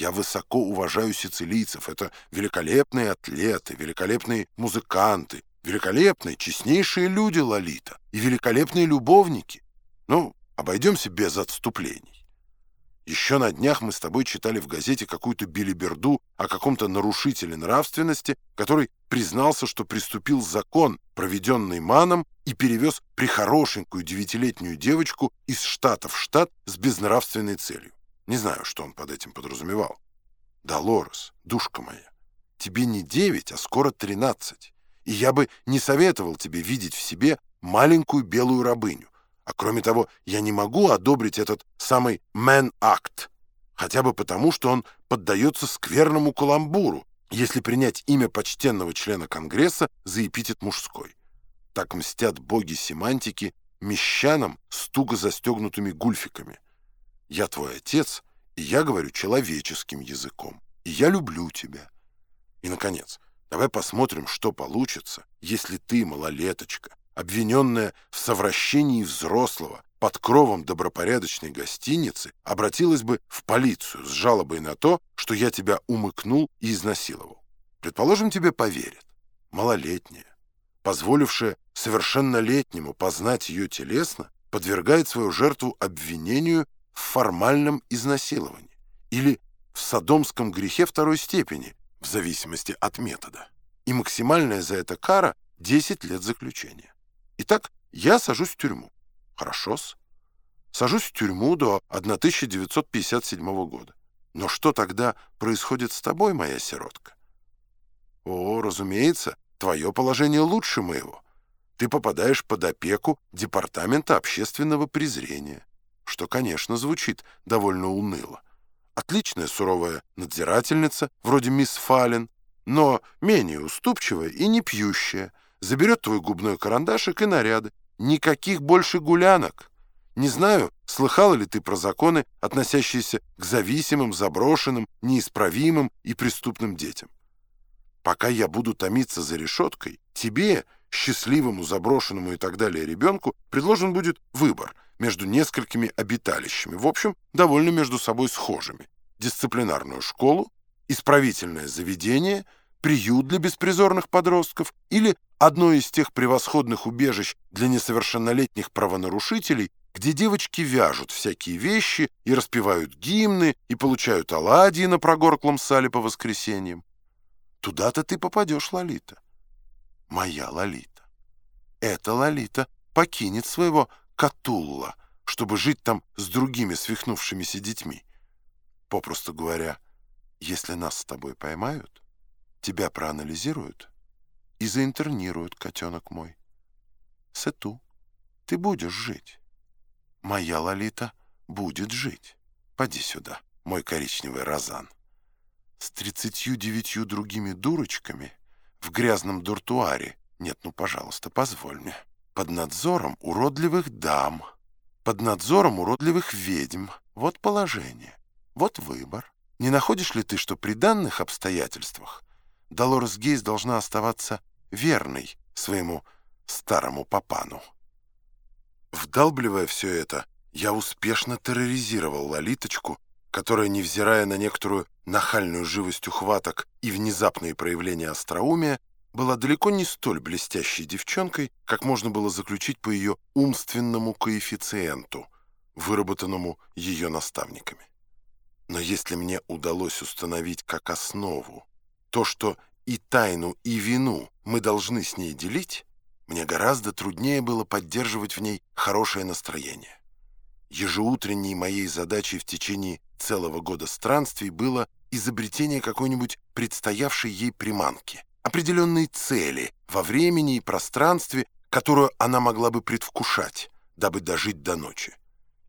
Я высоко уважаю сицилийцев. Это великолепные атлеты, великолепные музыканты, великолепные, честнейшие люди, Лолита, и великолепные любовники. Ну, обойдемся без отступлений. Еще на днях мы с тобой читали в газете какую-то билиберду о каком-то нарушителе нравственности, который признался, что приступил закон, проведенный маном, и перевез прихорошенькую девятилетнюю девочку из штата в штат с безнравственной целью. Не знаю, что он под этим подразумевал. Да, Лорес, душка моя, тебе не девять, а скоро тринадцать. И я бы не советовал тебе видеть в себе маленькую белую рабыню. А кроме того, я не могу одобрить этот самый «man-акт», хотя бы потому, что он поддается скверному каламбуру, если принять имя почтенного члена Конгресса за эпитет мужской. Так мстят боги семантики мещанам с туго застегнутыми гульфиками. Я твой отец, и я говорю человеческим языком, и я люблю тебя. И, наконец, давай посмотрим, что получится, если ты, малолеточка, обвиненная в совращении взрослого под кровом добропорядочной гостиницы, обратилась бы в полицию с жалобой на то, что я тебя умыкнул и изнасиловал. Предположим, тебе поверят. Малолетняя, позволившая совершеннолетнему познать ее телесно, подвергает свою жертву обвинению в формальном изнасиловании или в садомском грехе второй степени, в зависимости от метода. И максимальная за это кара — 10 лет заключения. Итак, я сажусь в тюрьму. Хорошо-с. Сажусь в тюрьму до 1957 года. Но что тогда происходит с тобой, моя сиротка? О, разумеется, твое положение лучше моего. Ты попадаешь под опеку Департамента общественного презрения, что, конечно, звучит довольно уныло. Отличная суровая надзирательница, вроде мисс Фален, но менее уступчивая и не пьющая, заберет твой губной карандашик и наряды. Никаких больше гулянок. Не знаю, слыхала ли ты про законы, относящиеся к зависимым, заброшенным, неисправимым и преступным детям. Пока я буду томиться за решеткой, тебе, счастливому, заброшенному и так далее ребенку, предложен будет выбор между несколькими обиталищами, в общем, довольно между собой схожими. Дисциплинарную школу, исправительное заведение, приют для беспризорных подростков или одно из тех превосходных убежищ для несовершеннолетних правонарушителей, где девочки вяжут всякие вещи и распевают гимны, и получают оладьи на прогорклом сале по воскресеньям. Туда-то ты попадешь, Лолита. Моя Лолита. Эта Лолита покинет своего Катулла, чтобы жить там с другими свихнувшимися детьми. Попросту говоря, если нас с тобой поймают, тебя проанализируют, и заинтернируют, котенок мой. Сету, ты будешь жить. Моя Лолита будет жить. Поди сюда, мой коричневый розан. С тридцатью девятью другими дурочками в грязном дуртуаре. Нет, ну, пожалуйста, позволь мне. Под надзором уродливых дам. Под надзором уродливых ведьм. Вот положение. Вот выбор. Не находишь ли ты, что при данных обстоятельствах Долорес Гейс должна оставаться верный своему старому папану. Вдалбливая все это, я успешно терроризировал Лолиточку, которая, невзирая на некоторую нахальную живость ухваток и внезапные проявления остроумия, была далеко не столь блестящей девчонкой, как можно было заключить по ее умственному коэффициенту, выработанному ее наставниками. Но если мне удалось установить как основу то, что и тайну, и вину мы должны с ней делить, мне гораздо труднее было поддерживать в ней хорошее настроение. Ежеутренней моей задачей в течение целого года странствий было изобретение какой-нибудь предстоявшей ей приманки, определенной цели во времени и пространстве, которую она могла бы предвкушать, дабы дожить до ночи.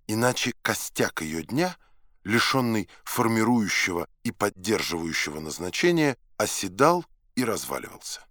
Иначе костяк ее дня, лишенный формирующего и поддерживающего назначения, оседал и разваливался.